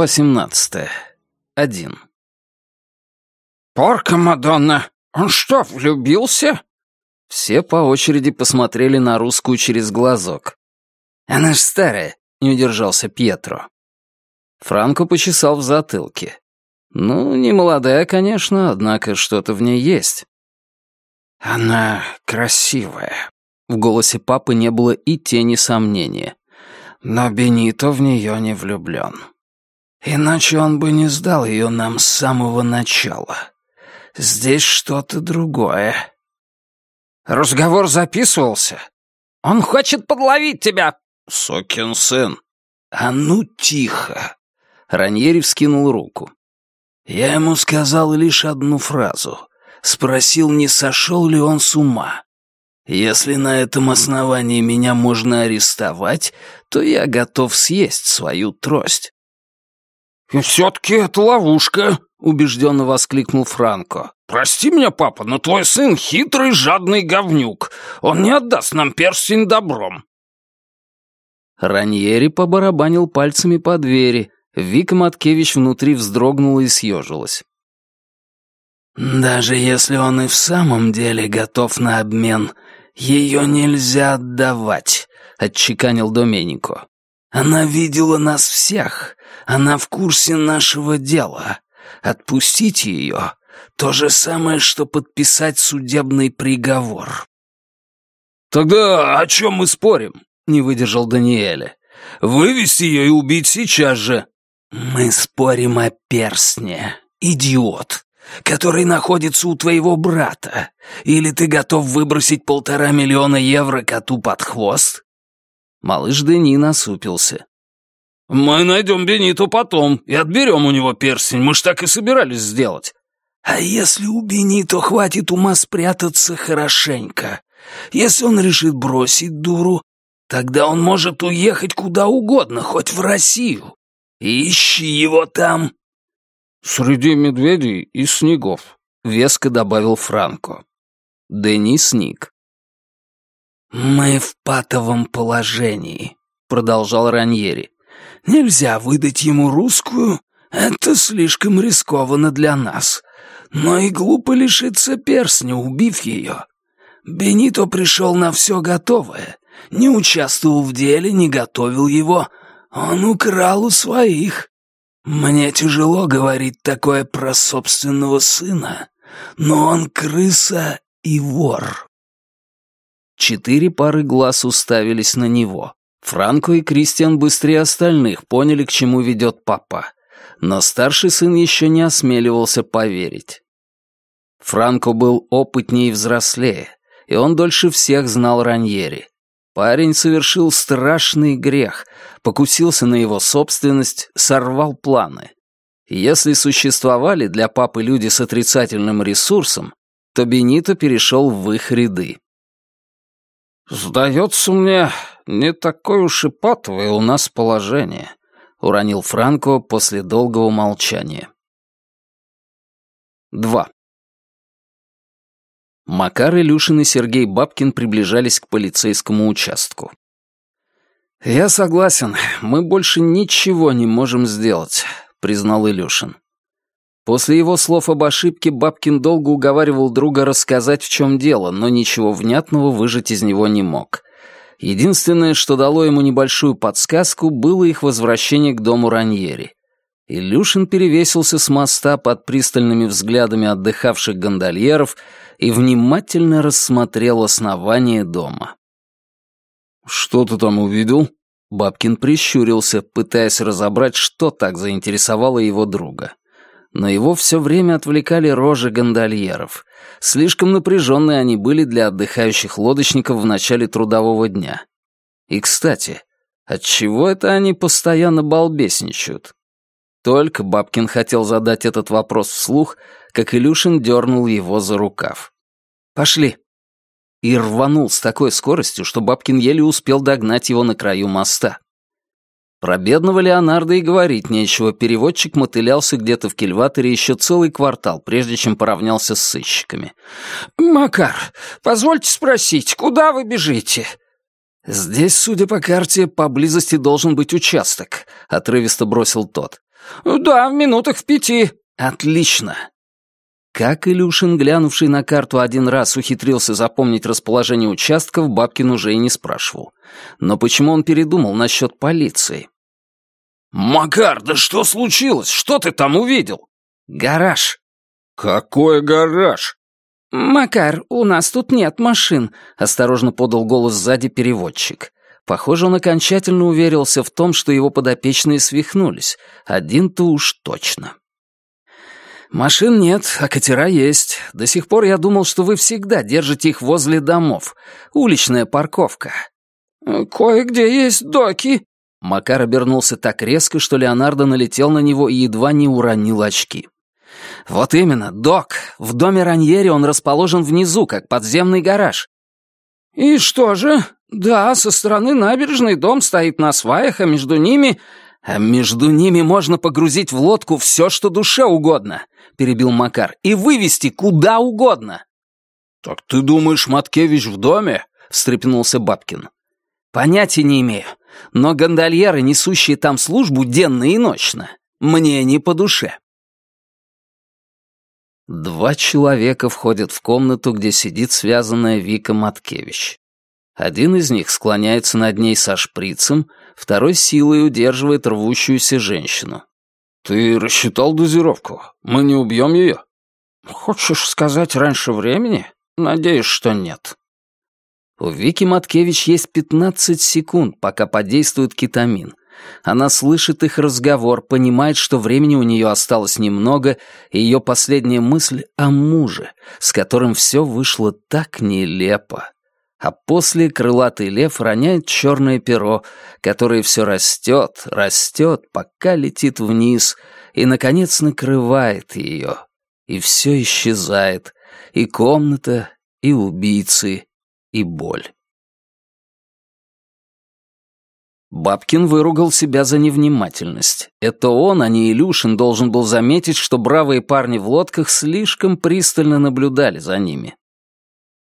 Глава 17. Один. «Порка Мадонна! Он что, влюбился?» Все по очереди посмотрели на русскую через глазок. «Она ж старая», — не удержался Пьетро. Франко почесал в затылке. «Ну, не молодая, конечно, однако что-то в ней есть». «Она красивая». В голосе папы не было и тени сомнения. «Но Бенито в нее не влюблен. Иначе он бы не сдал ее нам с самого начала. Здесь что-то другое». «Разговор записывался? Он хочет подловить тебя!» «Сокин сын!» «А ну тихо!» Раньери вскинул руку. «Я ему сказал лишь одну фразу. Спросил, не сошел ли он с ума. Если на этом основании меня можно арестовать, то я готов съесть свою трость». «И все-таки это ловушка», — убежденно воскликнул Франко. «Прости меня, папа, но твой сын хитрый, жадный говнюк. Он не отдаст нам перстень добром». Раньери побарабанил пальцами по двери. Вика Маткевич внутри вздрогнула и съежилась. «Даже если он и в самом деле готов на обмен, ее нельзя отдавать», — отчеканил Доменико. «Она видела нас всех. Она в курсе нашего дела. Отпустить ее — то же самое, что подписать судебный приговор». «Тогда о чем мы спорим?» — не выдержал Даниэля. «Вывести ее и убить сейчас же». «Мы спорим о перстне, идиот, который находится у твоего брата. Или ты готов выбросить полтора миллиона евро коту под хвост?» Малыш Дени насупился. «Мы найдем Бениту потом и отберем у него перстень. Мы ж так и собирались сделать». «А если у Бенито хватит ума спрятаться хорошенько? Если он решит бросить дуру, тогда он может уехать куда угодно, хоть в Россию. Ищи его там». «Среди медведей и снегов», — веско добавил Франко. Дени сник. «Мы в патовом положении», — продолжал Раньери. «Нельзя выдать ему русскую, это слишком рискованно для нас. Но и глупо лишиться перстня, убив ее. Бенито пришел на все готовое, не участвовал в деле, не готовил его. Он украл у своих. Мне тяжело говорить такое про собственного сына, но он крыса и вор». Четыре пары глаз уставились на него. Франко и Кристиан быстрее остальных поняли, к чему ведет папа. Но старший сын еще не осмеливался поверить. Франко был опытнее и взрослее, и он дольше всех знал Раньери. Парень совершил страшный грех, покусился на его собственность, сорвал планы. если существовали для папы люди с отрицательным ресурсом, то Бенито перешел в их ряды. «Сдается мне, не такое уж и патовое у нас положение», — уронил Франко после долгого молчания. Два. Макар Илюшин и Сергей Бабкин приближались к полицейскому участку. «Я согласен, мы больше ничего не можем сделать», — признал Илюшин. После его слов об ошибке Бабкин долго уговаривал друга рассказать, в чем дело, но ничего внятного выжать из него не мог. Единственное, что дало ему небольшую подсказку, было их возвращение к дому Раньери. Илюшин перевесился с моста под пристальными взглядами отдыхавших гондольеров и внимательно рассмотрел основание дома. «Что ты там увидел?» Бабкин прищурился, пытаясь разобрать, что так заинтересовало его друга но его все время отвлекали рожи гондольеров. Слишком напряженные они были для отдыхающих лодочников в начале трудового дня. И, кстати, отчего это они постоянно балбесничают? Только Бабкин хотел задать этот вопрос вслух, как Илюшин дернул его за рукав. «Пошли!» И рванул с такой скоростью, что Бабкин еле успел догнать его на краю моста. Про бедного Леонардо и говорить нечего, переводчик мотылялся где-то в кильваторе еще целый квартал, прежде чем поравнялся с сыщиками. «Макар, позвольте спросить, куда вы бежите?» «Здесь, судя по карте, поблизости должен быть участок», — отрывисто бросил тот. «Да, в минутах в пяти». «Отлично». Как Илюшин, глянувший на карту один раз, ухитрился запомнить расположение участков, Бабкин уже и не спрашивал. Но почему он передумал насчет полиции? «Макар, да что случилось? Что ты там увидел?» «Гараж». «Какой гараж?» «Макар, у нас тут нет машин», — осторожно подал голос сзади переводчик. Похоже, он окончательно уверился в том, что его подопечные свихнулись. Один-то уж точно. «Машин нет, а катера есть. До сих пор я думал, что вы всегда держите их возле домов. Уличная парковка». «Кое-где есть доки». Макар обернулся так резко, что Леонардо налетел на него и едва не уронил очки. «Вот именно, док. В доме Раньери он расположен внизу, как подземный гараж». «И что же? Да, со стороны набережной дом стоит на сваях, а между ними...» «А между ними можно погрузить в лодку все, что душе угодно», — перебил Макар, — «и вывести куда угодно». «Так ты думаешь, Маткевич в доме?» — встрепенулся Бабкин. «Понятия не имею, но гондольеры, несущие там службу денно и ночно, мне не по душе». Два человека входят в комнату, где сидит связанная Вика Маткевич. Один из них склоняется над ней со шприцем, второй силой удерживает рвущуюся женщину. «Ты рассчитал дозировку? Мы не убьем ее?» «Хочешь сказать раньше времени? Надеюсь, что нет». У Вики Маткевич есть 15 секунд, пока подействует кетамин. Она слышит их разговор, понимает, что времени у нее осталось немного, и ее последняя мысль о муже, с которым все вышло так нелепо. А после крылатый лев роняет черное перо, которое все растет, растет, пока летит вниз, и, наконец, накрывает ее. И все исчезает, и комната, и убийцы, и боль. Бабкин выругал себя за невнимательность. Это он, а не Илюшин, должен был заметить, что бравые парни в лодках слишком пристально наблюдали за ними.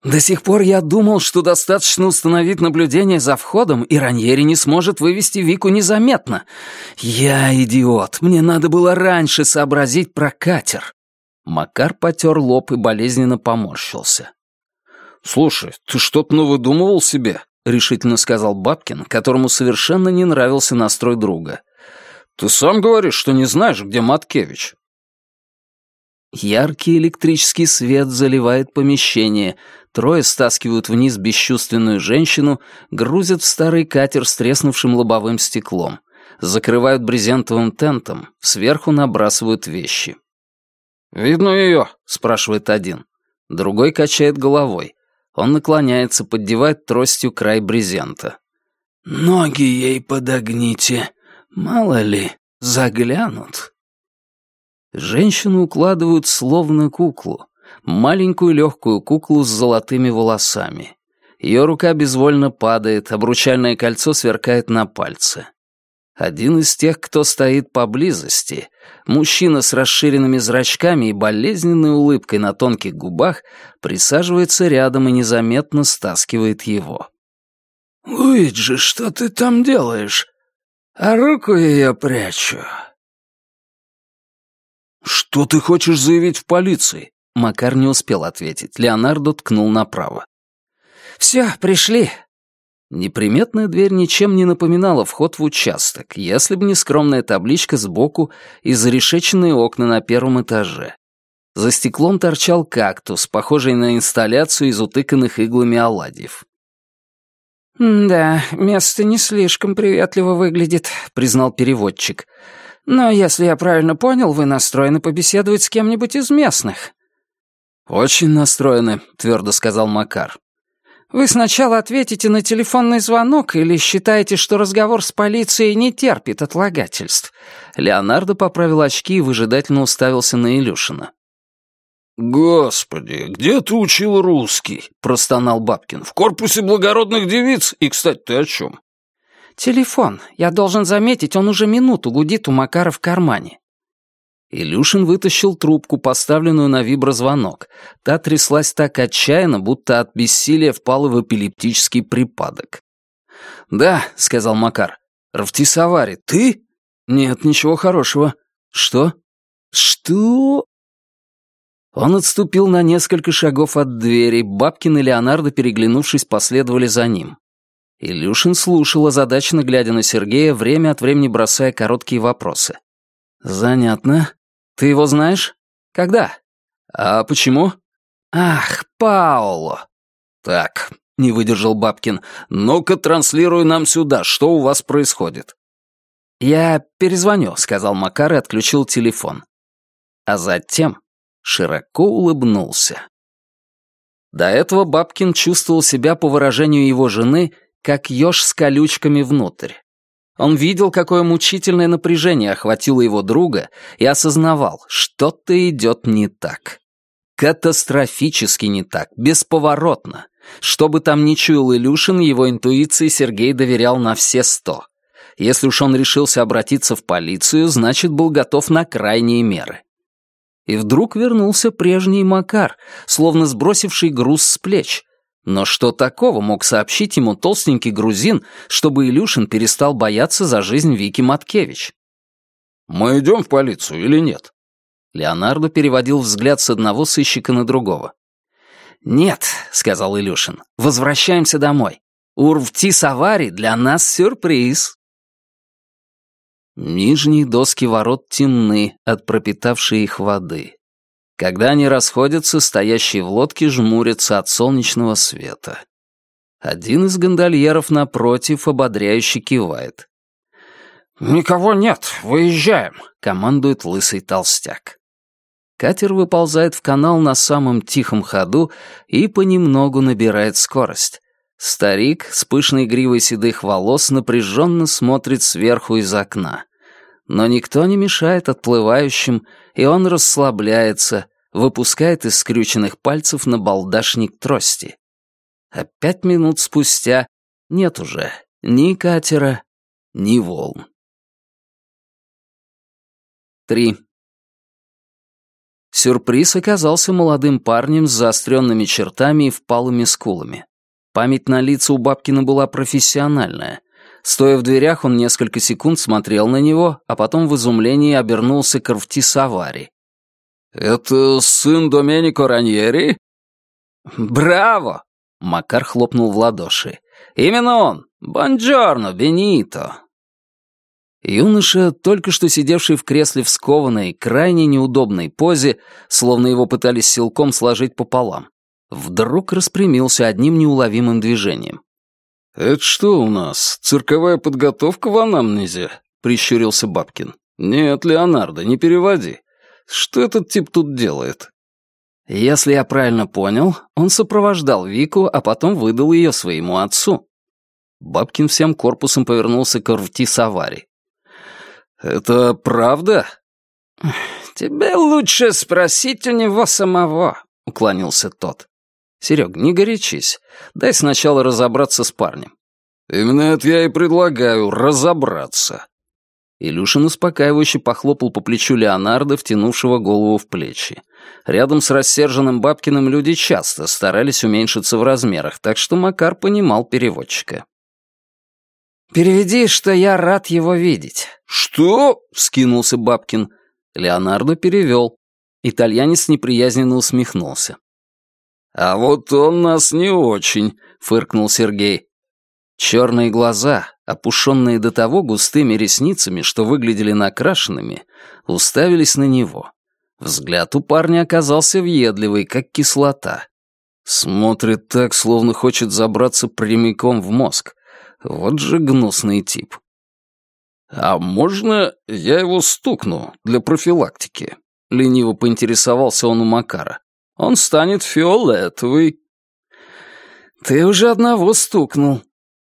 До сих пор я думал, что достаточно установить наблюдение за входом, и Раньери не сможет вывести Вику незаметно. Я идиот, мне надо было раньше сообразить про катер. Макар потер лоб и болезненно поморщился. «Слушай, ты что-то навыдумывал себе?» — решительно сказал Бабкин, которому совершенно не нравился настрой друга. «Ты сам говоришь, что не знаешь, где Маткевич». Яркий электрический свет заливает помещение. Трое стаскивают вниз бесчувственную женщину, грузят в старый катер с треснувшим лобовым стеклом. Закрывают брезентовым тентом, сверху набрасывают вещи. «Видно ее?» — спрашивает один. Другой качает головой. Он наклоняется, поддевает тростью край брезента. «Ноги ей подогните. Мало ли, заглянут». Женщину укладывают словно куклу. Маленькую легкую куклу с золотыми волосами. Ее рука безвольно падает, обручальное кольцо сверкает на пальце. Один из тех, кто стоит поблизости, мужчина с расширенными зрачками и болезненной улыбкой на тонких губах, присаживается рядом и незаметно стаскивает его. «Луиджи, что ты там делаешь? А руку ее прячу». «Что ты хочешь заявить в полиции?» Макар не успел ответить. Леонардо ткнул направо. «Все, пришли. Неприметная дверь ничем не напоминала вход в участок, если бы не скромная табличка сбоку и зарешеченные окна на первом этаже. За стеклом торчал кактус, похожий на инсталляцию из утыканных иглами оладьев. «Да, место не слишком приветливо выглядит», — признал переводчик. «Но если я правильно понял, вы настроены побеседовать с кем-нибудь из местных». «Очень настроены», — твердо сказал Макар. Вы сначала ответите на телефонный звонок или считаете, что разговор с полицией не терпит отлагательств?» Леонардо поправил очки и выжидательно уставился на Илюшина. «Господи, где ты учил русский?» — простонал Бабкин. «В корпусе благородных девиц? И, кстати, ты о чем?» «Телефон. Я должен заметить, он уже минуту гудит у Макара в кармане. Илюшин вытащил трубку, поставленную на виброзвонок. Та тряслась так отчаянно, будто от бессилия впала в эпилептический припадок. «Да», — сказал Макар. «Рафтисавари, ты?» «Нет, ничего хорошего. «Что? Что?» Он отступил на несколько шагов от двери, Бабкин и Леонардо, переглянувшись, последовали за ним. Илюшин слушал, озадаченно глядя на Сергея, время от времени бросая короткие вопросы. «Занятно. Ты его знаешь? Когда? А почему?» «Ах, Пауло!» «Так», — не выдержал Бабкин, — «ну-ка транслируй нам сюда, что у вас происходит?» «Я перезвоню», — сказал Макар и отключил телефон. А затем широко улыбнулся. До этого Бабкин чувствовал себя по выражению его жены, как еж с колючками внутрь. Он видел, какое мучительное напряжение охватило его друга и осознавал, что-то идет не так. Катастрофически не так, бесповоротно. Что бы там ни чуял Илюшин, его интуиции Сергей доверял на все сто. Если уж он решился обратиться в полицию, значит, был готов на крайние меры. И вдруг вернулся прежний Макар, словно сбросивший груз с плеч. Но что такого мог сообщить ему толстенький грузин, чтобы Илюшин перестал бояться за жизнь Вики Маткевич? «Мы идем в полицию или нет?» Леонардо переводил взгляд с одного сыщика на другого. «Нет», — сказал Илюшин, — «возвращаемся домой. Урвти Савари для нас сюрприз». Нижние доски ворот темны от пропитавшей их воды. Когда они расходятся, стоящие в лодке жмурятся от солнечного света. Один из гондольеров напротив ободряюще кивает. «Никого нет, выезжаем», — командует лысый толстяк. Катер выползает в канал на самом тихом ходу и понемногу набирает скорость. Старик с пышной гривой седых волос напряженно смотрит сверху из окна. Но никто не мешает отплывающим, и он расслабляется, выпускает из скрюченных пальцев на балдашник трости. А пять минут спустя нет уже ни катера, ни волн. 3. Сюрприз оказался молодым парнем с заостренными чертами и впалыми скулами. Память на лица у Бабкина была профессиональная. Стоя в дверях, он несколько секунд смотрел на него, а потом в изумлении обернулся к Рвти Савари. «Это сын Доменико Раньери?» «Браво!» — Макар хлопнул в ладоши. «Именно он! Бонджорно, Бенито!» Юноша, только что сидевший в кресле в скованной, крайне неудобной позе, словно его пытались силком сложить пополам, вдруг распрямился одним неуловимым движением. «Это что у нас, цирковая подготовка в анамнезе?» — прищурился Бабкин. «Нет, Леонардо, не переводи. Что этот тип тут делает?» Если я правильно понял, он сопровождал Вику, а потом выдал ее своему отцу. Бабкин всем корпусом повернулся к рти Савари. «Это правда?» «Тебе лучше спросить у него самого», — уклонился тот. «Серег, не горячись. Дай сначала разобраться с парнем». «Именно это я и предлагаю — разобраться». Илюшин успокаивающе похлопал по плечу Леонардо, втянувшего голову в плечи. Рядом с рассерженным Бабкиным люди часто старались уменьшиться в размерах, так что Макар понимал переводчика. «Переведи, что я рад его видеть». «Что?» — вскинулся Бабкин. Леонардо перевел. Итальянец неприязненно усмехнулся. «А вот он нас не очень», — фыркнул Сергей. Черные глаза, опушенные до того густыми ресницами, что выглядели накрашенными, уставились на него. Взгляд у парня оказался въедливый, как кислота. Смотрит так, словно хочет забраться прямиком в мозг. Вот же гнусный тип. «А можно я его стукну для профилактики?» — лениво поинтересовался он у Макара. «Он станет фиолетовый». «Ты уже одного стукнул».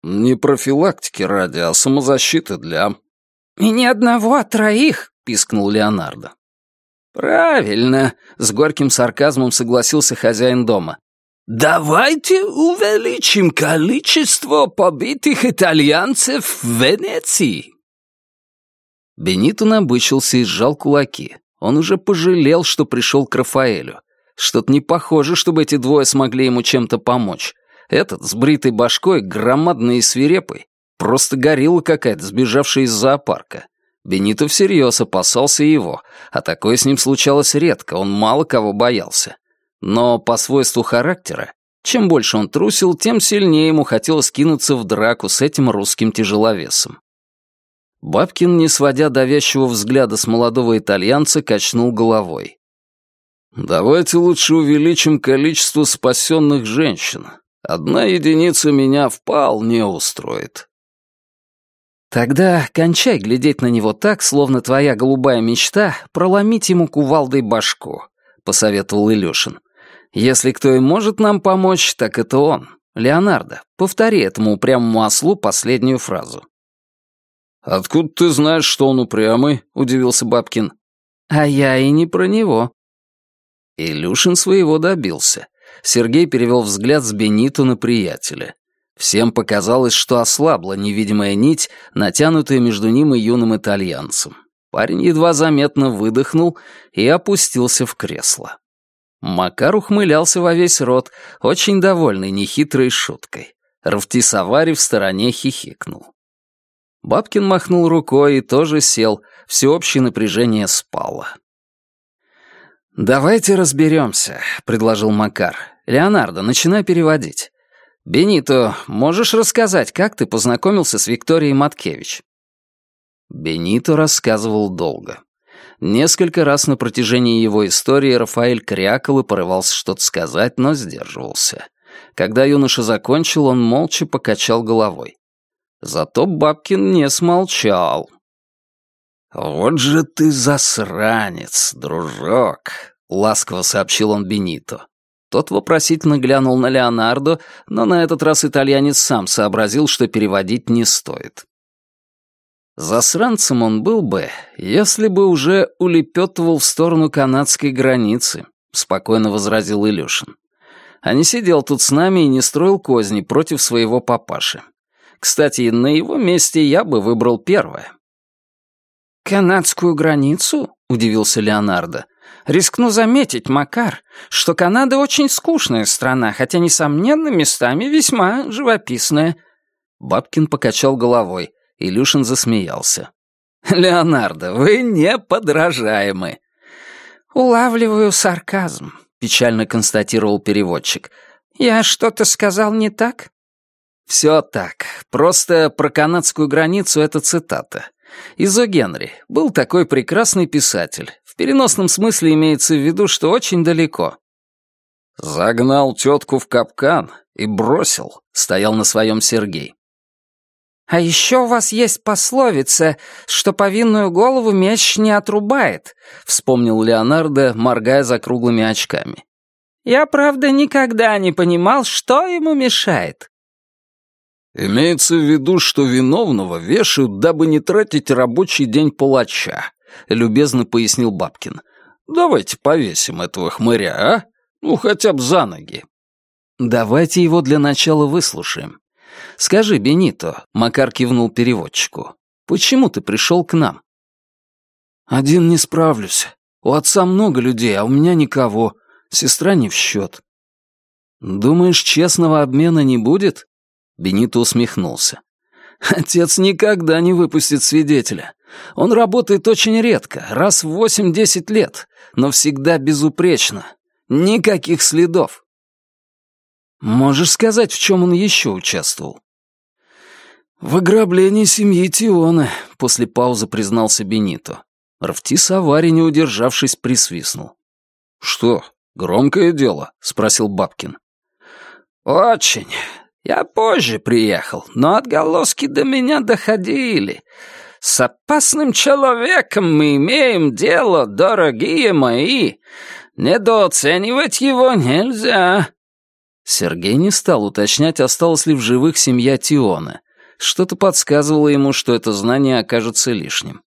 «Не профилактики ради, а самозащиты для...» «И не одного, а троих», — пискнул Леонардо. «Правильно», — с горьким сарказмом согласился хозяин дома. «Давайте увеличим количество побитых итальянцев в Венеции». Бенито набычился и сжал кулаки. Он уже пожалел, что пришел к Рафаэлю. Что-то не похоже, чтобы эти двое смогли ему чем-то помочь. Этот с бритой башкой, громадный и свирепый, просто горилла какая-то, сбежавшая из зоопарка. Бенито всерьез опасался его, а такое с ним случалось редко, он мало кого боялся. Но по свойству характера, чем больше он трусил, тем сильнее ему хотелось кинуться в драку с этим русским тяжеловесом. Бабкин, не сводя давящего взгляда с молодого итальянца, качнул головой. «Давайте лучше увеличим количество спасенных женщин. Одна единица меня вполне устроит». «Тогда кончай глядеть на него так, словно твоя голубая мечта — проломить ему кувалдой башку», — посоветовал Илюшин. «Если кто и может нам помочь, так это он. Леонардо, повтори этому упрямому ослу последнюю фразу». «Откуда ты знаешь, что он упрямый?» — удивился Бабкин. «А я и не про него». Илюшин своего добился. Сергей перевел взгляд с Бениту на приятеля. Всем показалось, что ослабла невидимая нить, натянутая между ним и юным итальянцем. Парень едва заметно выдохнул и опустился в кресло. Макар ухмылялся во весь рот, очень довольный нехитрой шуткой. Рафтисавари в стороне хихикнул. Бабкин махнул рукой и тоже сел, всеобщее напряжение спало. «Давайте разберемся», — предложил Макар. «Леонардо, начинай переводить. «Бенито, можешь рассказать, как ты познакомился с Викторией Маткевич?» Бенито рассказывал долго. Несколько раз на протяжении его истории Рафаэль крякал и порывался что-то сказать, но сдерживался. Когда юноша закончил, он молча покачал головой. Зато Бабкин не смолчал. «Вот же ты засранец, дружок», — ласково сообщил он Бенито. Тот вопросительно глянул на Леонардо, но на этот раз итальянец сам сообразил, что переводить не стоит. Засранцем он был бы, если бы уже улепетывал в сторону канадской границы, спокойно возразил Илюшин. А не сидел тут с нами и не строил козни против своего папаши. Кстати, на его месте я бы выбрал первое. «Канадскую границу?» — удивился Леонардо. Рискну заметить, Макар, что Канада очень скучная страна, хотя, несомненно, местами весьма живописная». Бабкин покачал головой. Илюшин засмеялся. «Леонардо, вы неподражаемы». «Улавливаю сарказм», — печально констатировал переводчик. «Я что-то сказал не так?» «Все так. Просто про канадскую границу это цитата. Изо Генри. Был такой прекрасный писатель. В переносном смысле имеется в виду, что очень далеко. Загнал тетку в капкан и бросил, стоял на своем Сергей. «А еще у вас есть пословица, что повинную голову меч не отрубает», — вспомнил Леонардо, моргая за круглыми очками. «Я, правда, никогда не понимал, что ему мешает. Имеется в виду, что виновного вешают, дабы не тратить рабочий день палача, любезно пояснил Бабкин. Давайте повесим этого хмыря, а? Ну, хотя бы за ноги. Давайте его для начала выслушаем. Скажи, Бенито, Макар кивнул переводчику, почему ты пришел к нам? Один не справлюсь. У отца много людей, а у меня никого. Сестра не в счет. Думаешь, честного обмена не будет? Бенито усмехнулся. «Отец никогда не выпустит свидетеля. Он работает очень редко, раз в восемь-десять лет, но всегда безупречно. Никаких следов». «Можешь сказать, в чем он еще участвовал?» «В ограблении семьи Тиона», — после паузы признался Бенито. Рафтис Авари, не удержавшись, присвистнул. «Что, громкое дело?» — спросил Бабкин. «Очень. Я позже приехал, но отголоски до меня доходили. С опасным человеком мы имеем дело, дорогие мои. Недооценивать его нельзя». Сергей не стал уточнять, осталась ли в живых семья Тиона. Что-то подсказывало ему, что это знание окажется лишним.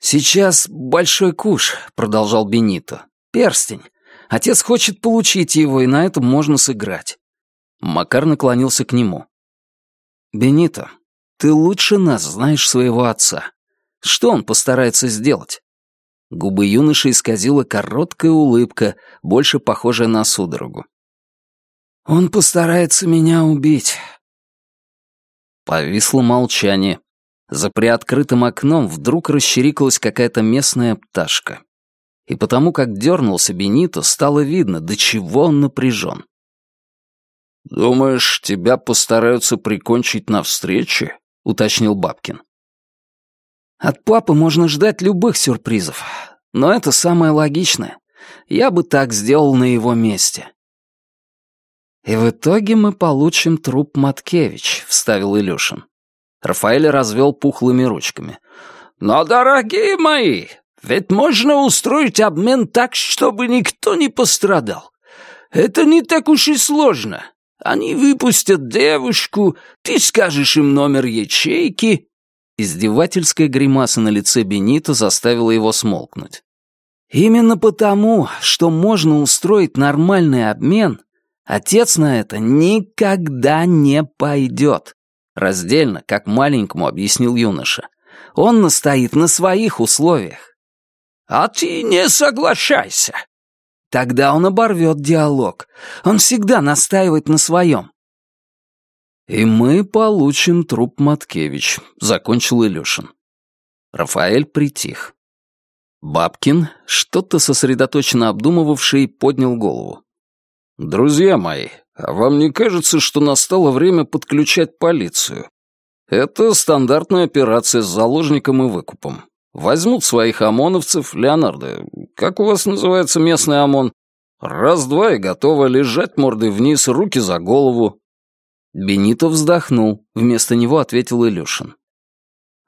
«Сейчас большой куш», — продолжал Бенито. «Перстень. Отец хочет получить его, и на этом можно сыграть. Макар наклонился к нему. «Бенито, ты лучше нас знаешь своего отца. Что он постарается сделать?» Губы юноши исказила короткая улыбка, больше похожая на судорогу. «Он постарается меня убить». Повисло молчание. За приоткрытым окном вдруг расчирикалась какая-то местная пташка. И потому как дернулся Бенито, стало видно, до чего он напряжен. «Думаешь, тебя постараются прикончить на встрече?» — уточнил Бабкин. «От папы можно ждать любых сюрпризов, но это самое логичное. Я бы так сделал на его месте». «И в итоге мы получим труп Маткевич», — вставил Илюшин. Рафаэль развел пухлыми ручками. «Но, дорогие мои, ведь можно устроить обмен так, чтобы никто не пострадал. Это не так уж и сложно. Они выпустят девушку, ты скажешь им номер ячейки». Издевательская гримаса на лице Бенито заставила его смолкнуть. «Именно потому, что можно устроить нормальный обмен, отец на это никогда не пойдет», раздельно, как маленькому объяснил юноша. «Он настоит на своих условиях». «А ты не соглашайся», Тогда он оборвет диалог. Он всегда настаивает на своем. «И мы получим труп Маткевич», — закончил Илюшин. Рафаэль притих. Бабкин, что-то сосредоточенно обдумывавший, поднял голову. «Друзья мои, а вам не кажется, что настало время подключать полицию? Это стандартная операция с заложником и выкупом. Возьмут своих ОМОНовцев, Леонардо, как у вас называется местный ОМОН? Раз-два и готово лежать мордой вниз, руки за голову». Бенито вздохнул, вместо него ответил Илюшин.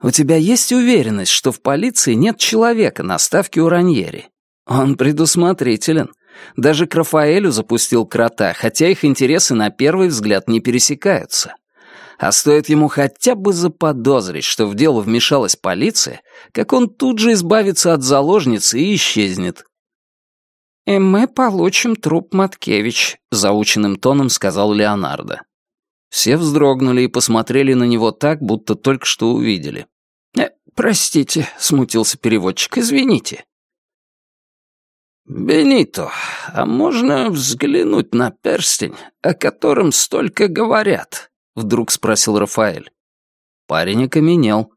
«У тебя есть уверенность, что в полиции нет человека на ставке у Раньери? Он предусмотрителен. Даже к Рафаэлю запустил крота, хотя их интересы на первый взгляд не пересекаются. А стоит ему хотя бы заподозрить, что в дело вмешалась полиция, как он тут же избавится от заложницы и исчезнет. «И мы получим труп Маткевич», — заученным тоном сказал Леонардо. Все вздрогнули и посмотрели на него так, будто только что увидели. «Э, «Простите», — смутился переводчик, — «извините». «Бенито, а можно взглянуть на перстень, о котором столько говорят?» — вдруг спросил Рафаэль. Парень окаменел.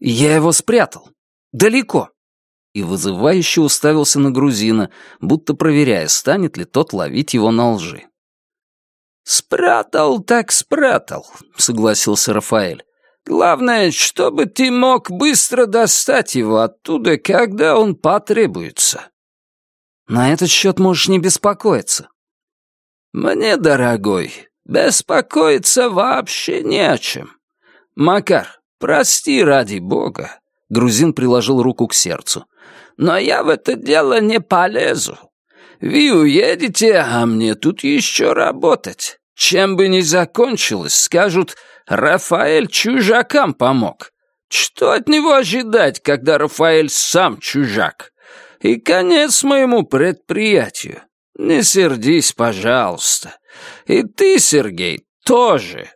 «Я его спрятал. Далеко». И вызывающе уставился на грузина, будто проверяя, станет ли тот ловить его на лжи. «Спрятал так спрятал», — согласился Рафаэль. «Главное, чтобы ты мог быстро достать его оттуда, когда он потребуется». «На этот счет можешь не беспокоиться». «Мне, дорогой, Беспокоиться вообще не о чем. Макар, прости ради бога. Грузин приложил руку к сердцу. Но я в это дело не полезу. Вы уедете, а мне тут еще работать. Чем бы ни закончилось, скажут, Рафаэль чужакам помог. Что от него ожидать, когда Рафаэль сам чужак? И конец моему предприятию. Не сердись, пожалуйста. И ты, Сергей, тоже.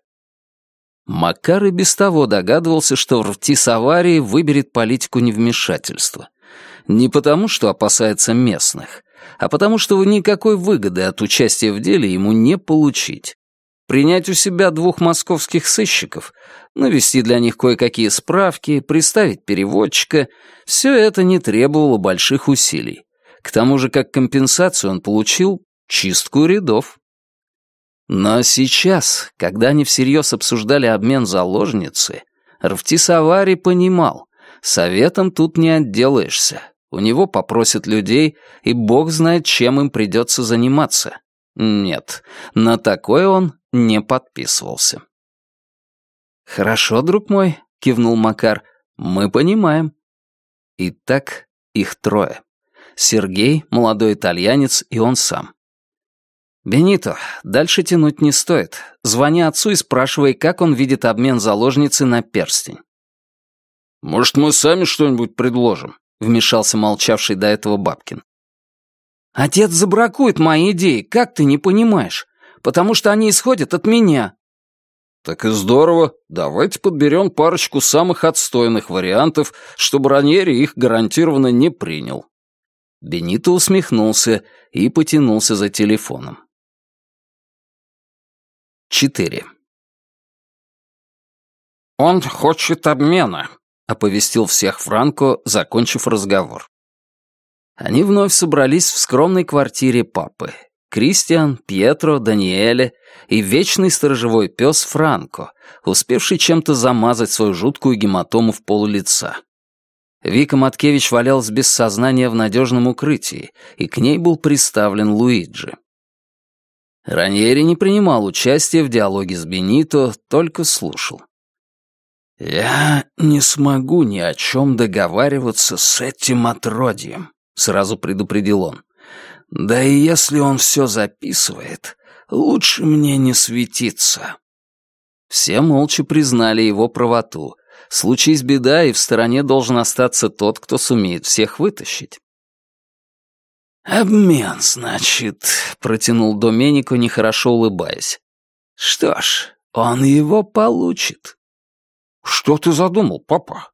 Макар и без того догадывался, что в Ртисаварии выберет политику невмешательства. Не потому, что опасается местных, а потому, что никакой выгоды от участия в деле ему не получить. Принять у себя двух московских сыщиков, навести для них кое-какие справки, приставить переводчика — все это не требовало больших усилий. К тому же, как компенсацию он получил чистку рядов. Но сейчас, когда они всерьез обсуждали обмен заложницы, Равтисавари понимал, советом тут не отделаешься. У него попросят людей, и бог знает, чем им придется заниматься. Нет, на такое он не подписывался. «Хорошо, друг мой», — кивнул Макар, — «мы понимаем». Итак, их трое. Сергей, молодой итальянец и он сам. «Бенито, дальше тянуть не стоит. Звони отцу и спрашивай, как он видит обмен заложницы на перстень». «Может, мы сами что-нибудь предложим?» — вмешался молчавший до этого Бабкин. «Отец забракует мои идеи, как ты не понимаешь? Потому что они исходят от меня». «Так и здорово. Давайте подберем парочку самых отстойных вариантов, чтобы Раньери их гарантированно не принял». Бенито усмехнулся и потянулся за телефоном. 4. «Он хочет обмена», — оповестил всех Франко, закончив разговор. Они вновь собрались в скромной квартире папы. Кристиан, Пьетро, Даниэле и вечный сторожевой пес Франко, успевший чем-то замазать свою жуткую гематому в пол лица. Вика Маткевич валялась без сознания в надежном укрытии, и к ней был приставлен Луиджи. Раньери не принимал участия в диалоге с Бенито, только слушал. «Я не смогу ни о чем договариваться с этим отродьем», — сразу предупредил он. «Да и если он все записывает, лучше мне не светиться». Все молча признали его правоту. Случись беда, и в стороне должен остаться тот, кто сумеет всех вытащить. «Обмен, значит», — протянул Доменико, нехорошо улыбаясь. «Что ж, он его получит». «Что ты задумал, папа?»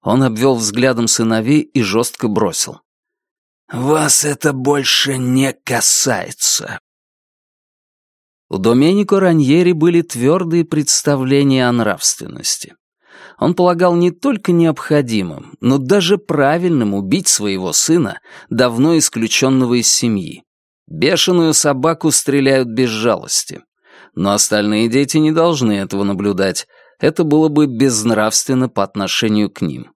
Он обвел взглядом сыновей и жестко бросил. «Вас это больше не касается». У Доменико Раньери были твердые представления о нравственности. Он полагал не только необходимым, но даже правильным убить своего сына, давно исключенного из семьи. Бешеную собаку стреляют без жалости. Но остальные дети не должны этого наблюдать. Это было бы безнравственно по отношению к ним.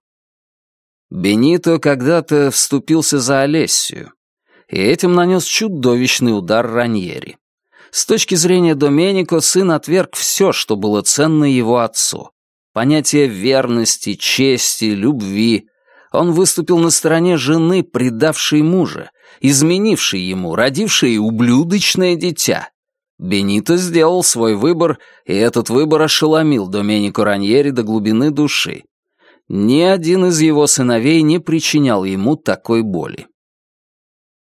Бенито когда-то вступился за Олессию, и этим нанес чудовищный удар Раньери. С точки зрения Доменико сын отверг все, что было ценно его отцу. Понятие верности, чести, любви. Он выступил на стороне жены, предавшей мужа, изменившей ему, родившей ублюдочное дитя. Бенито сделал свой выбор, и этот выбор ошеломил Доменико Раньери до глубины души. Ни один из его сыновей не причинял ему такой боли.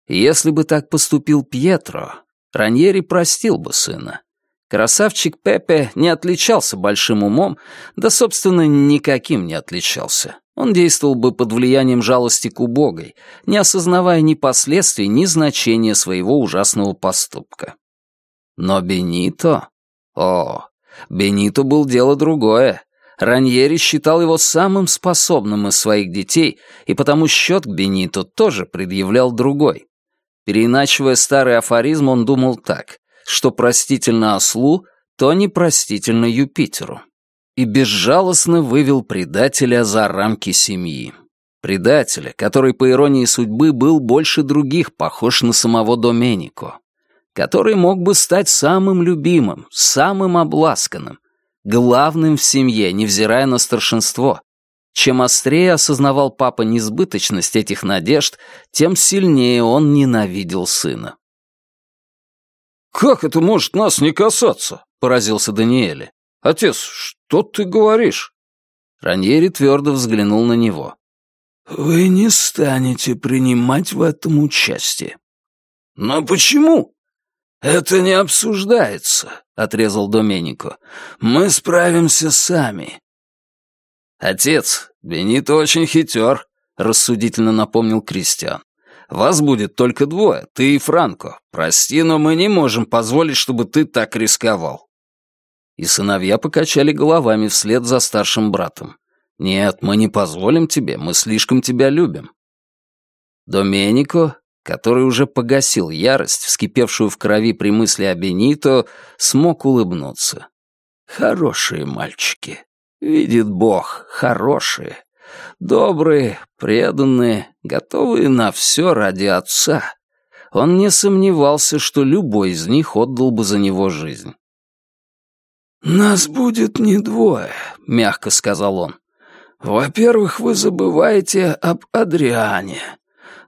Если бы так поступил Пьетро, Раньери простил бы сына. Красавчик Пепе не отличался большим умом, да, собственно, никаким не отличался. Он действовал бы под влиянием жалости к убогой, не осознавая ни последствий, ни значения своего ужасного поступка. Но Бенито... О, Бенито был дело другое. Раньери считал его самым способным из своих детей, и потому счет к Бенито тоже предъявлял другой. Переиначивая старый афоризм, он думал так что простительно ослу, то непростительно Юпитеру. И безжалостно вывел предателя за рамки семьи. Предателя, который, по иронии судьбы, был больше других похож на самого Доменико. Который мог бы стать самым любимым, самым обласканным, главным в семье, невзирая на старшинство. Чем острее осознавал папа несбыточность этих надежд, тем сильнее он ненавидел сына. «Как это может нас не касаться?» — поразился Даниэле. «Отец, что ты говоришь?» Раньери твердо взглянул на него. «Вы не станете принимать в этом участие». «Но почему?» «Это не обсуждается», — отрезал Доменико. «Мы справимся сами». «Отец, Бенито очень хитер», — рассудительно напомнил Кристиан. Вас будет только двое, ты и Франко. Прости, но мы не можем позволить, чтобы ты так рисковал». И сыновья покачали головами вслед за старшим братом. «Нет, мы не позволим тебе, мы слишком тебя любим». Доменико, который уже погасил ярость, вскипевшую в крови при мысли о Бенито, смог улыбнуться. «Хорошие мальчики. Видит Бог, хорошие добрые, преданные, готовые на все ради отца. Он не сомневался, что любой из них отдал бы за него жизнь. «Нас будет не двое», — мягко сказал он. «Во-первых, вы забываете об Адриане.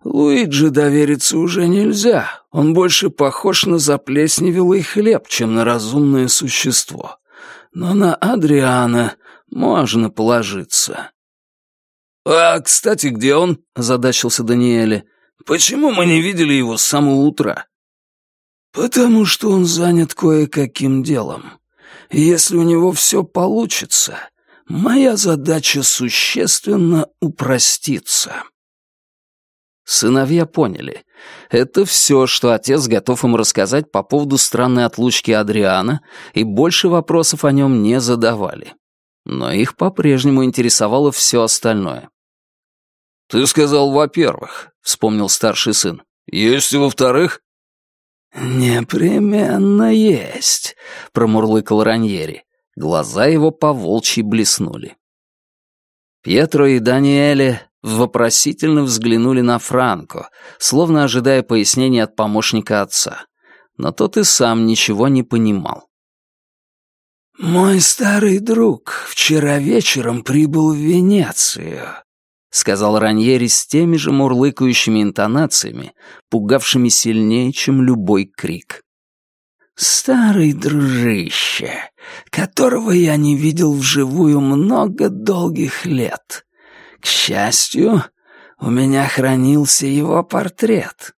Луиджи довериться уже нельзя. Он больше похож на заплесневелый хлеб, чем на разумное существо. Но на Адриана можно положиться. «А, кстати, где он?» — озадачился Даниэле. «Почему мы не видели его с самого утра?» «Потому что он занят кое-каким делом. Если у него все получится, моя задача существенно упростится». Сыновья поняли. Это все, что отец готов им рассказать по поводу странной отлучки Адриана, и больше вопросов о нем не задавали. Но их по-прежнему интересовало все остальное. «Ты сказал, во-первых», — вспомнил старший сын. «Есть и во-вторых?» «Непременно есть», — промурлыкал Раньери. Глаза его поволчьи блеснули. Пьетро и Даниэле вопросительно взглянули на Франко, словно ожидая пояснений от помощника отца. Но тот и сам ничего не понимал. «Мой старый друг вчера вечером прибыл в Венецию», — сказал Раньери с теми же мурлыкающими интонациями, пугавшими сильнее, чем любой крик. «Старый дружище, которого я не видел вживую много долгих лет. К счастью, у меня хранился его портрет».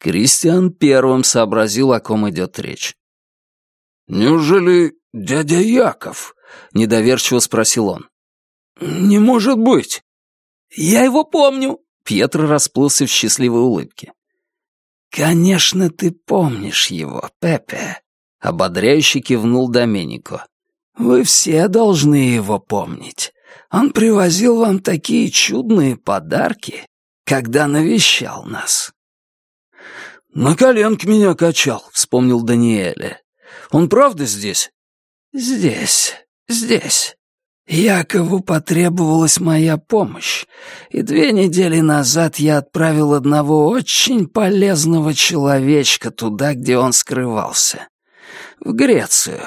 Кристиан первым сообразил, о ком идет речь. «Неужели дядя Яков?» — недоверчиво спросил он. «Не может быть!» «Я его помню!» — Пьетро расплылся в счастливой улыбке. «Конечно, ты помнишь его, Пепе», — ободряюще кивнул Доменико. «Вы все должны его помнить. Он привозил вам такие чудные подарки, когда навещал нас». «На коленке меня качал», — вспомнил Даниэле. Он правда здесь?» «Здесь, здесь. Якову потребовалась моя помощь, и две недели назад я отправил одного очень полезного человечка туда, где он скрывался. В Грецию.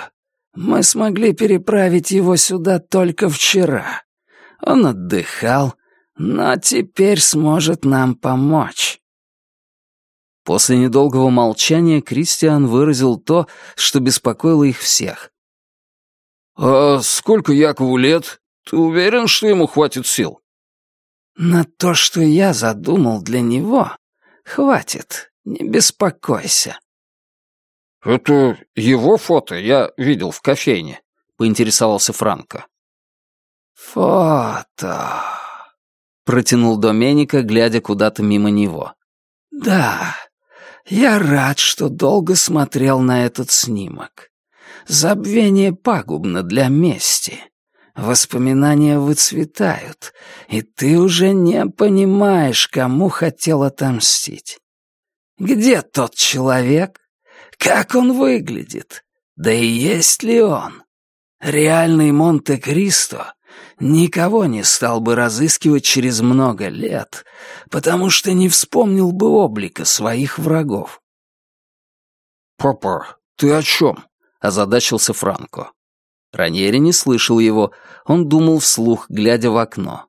Мы смогли переправить его сюда только вчера. Он отдыхал, но теперь сможет нам помочь. После недолгого молчания Кристиан выразил то, что беспокоило их всех. «А сколько Якову лет? Ты уверен, что ему хватит сил?» «На то, что я задумал для него, хватит, не беспокойся». «Это его фото я видел в кофейне», — поинтересовался Франко. «Фото», — протянул Доменика, глядя куда-то мимо него. «Да, я рад, что долго смотрел на этот снимок. Забвение пагубно для мести. Воспоминания выцветают, и ты уже не понимаешь, кому хотел отомстить. Где тот человек? Как он выглядит? Да и есть ли он? Реальный Монте-Кристо никого не стал бы разыскивать через много лет, потому что не вспомнил бы облика своих врагов. «Папа, ты о чем?» — озадачился Франко. Раньери не слышал его, он думал вслух, глядя в окно.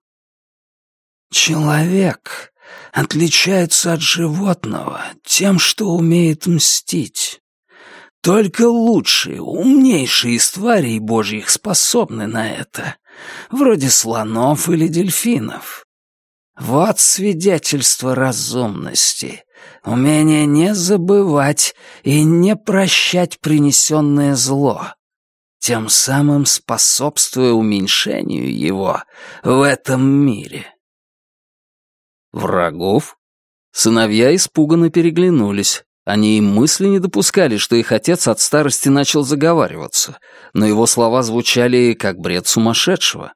«Человек отличается от животного тем, что умеет мстить. Только лучшие, умнейшие из тварей божьих способны на это вроде слонов или дельфинов. Вот свидетельство разумности, умение не забывать и не прощать принесенное зло, тем самым способствуя уменьшению его в этом мире. Врагов? Сыновья испуганно переглянулись. Они и мысли не допускали, что их отец от старости начал заговариваться, но его слова звучали как бред сумасшедшего.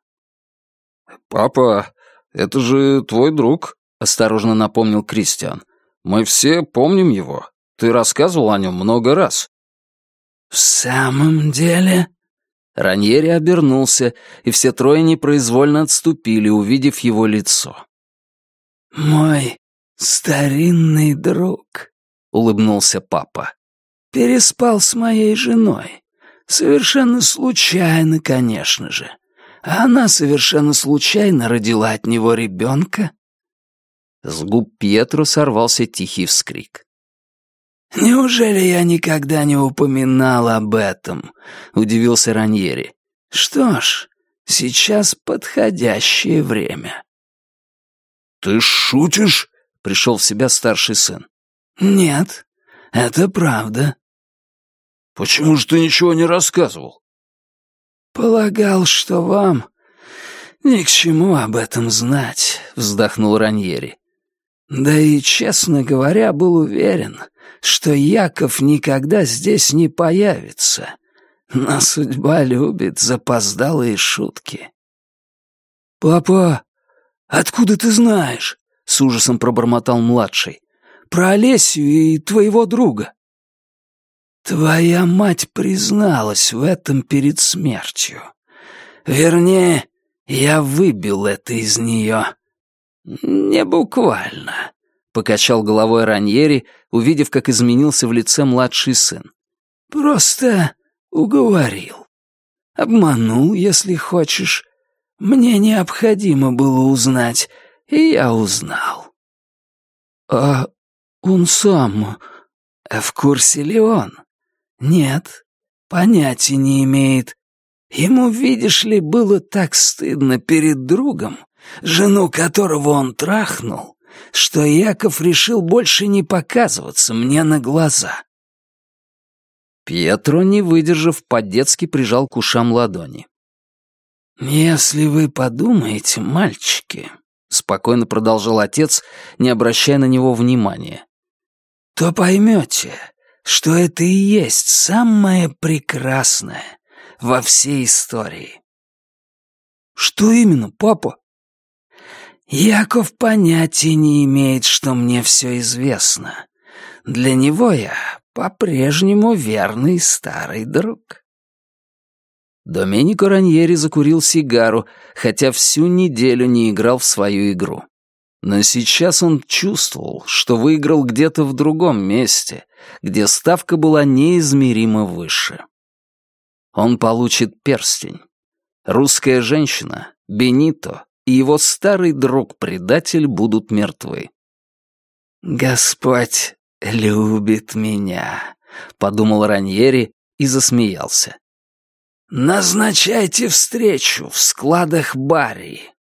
«Папа, это же твой друг», — осторожно напомнил Кристиан. «Мы все помним его. Ты рассказывал о нем много раз». «В самом деле?» Раньери обернулся, и все трое непроизвольно отступили, увидев его лицо. «Мой старинный друг», — улыбнулся папа, — «переспал с моей женой. Совершенно случайно, конечно же а она совершенно случайно родила от него ребенка?» С губ Пьетро сорвался тихий вскрик. «Неужели я никогда не упоминал об этом?» — удивился Раньери. «Что ж, сейчас подходящее время». «Ты шутишь?» — пришел в себя старший сын. «Нет, это правда». «Почему же ты ничего не рассказывал?» «Полагал, что вам ни к чему об этом знать», — вздохнул Раньери. «Да и, честно говоря, был уверен, что Яков никогда здесь не появится. но судьба любит запоздалые шутки. «Папа, откуда ты знаешь?» — с ужасом пробормотал младший. «Про Олесю и твоего друга». «Твоя мать призналась в этом перед смертью. Вернее, я выбил это из нее. Не буквально», — покачал головой Раньери, увидев, как изменился в лице младший сын. «Просто уговорил. Обманул, если хочешь. Мне необходимо было узнать, и я узнал». «А он сам...» «В курсе ли он?» «Нет, понятия не имеет. Ему, видишь ли, было так стыдно перед другом, жену которого он трахнул, что Яков решил больше не показываться мне на глаза». Пьетро, не выдержав, по-детски прижал к ушам ладони. «Если вы подумаете, мальчики», — спокойно продолжал отец, не обращая на него внимания, «то поймете, что это и есть самое прекрасное во всей истории. Что именно, папа? Яков понятия не имеет, что мне все известно. Для него я по-прежнему верный старый друг. Доменико Раньери закурил сигару, хотя всю неделю не играл в свою игру. Но сейчас он чувствовал, что выиграл где-то в другом месте, где ставка была неизмеримо выше. Он получит перстень. Русская женщина, Бенито и его старый друг-предатель будут мертвы. «Господь любит меня», — подумал Раньери и засмеялся. «Назначайте встречу в складах Барри.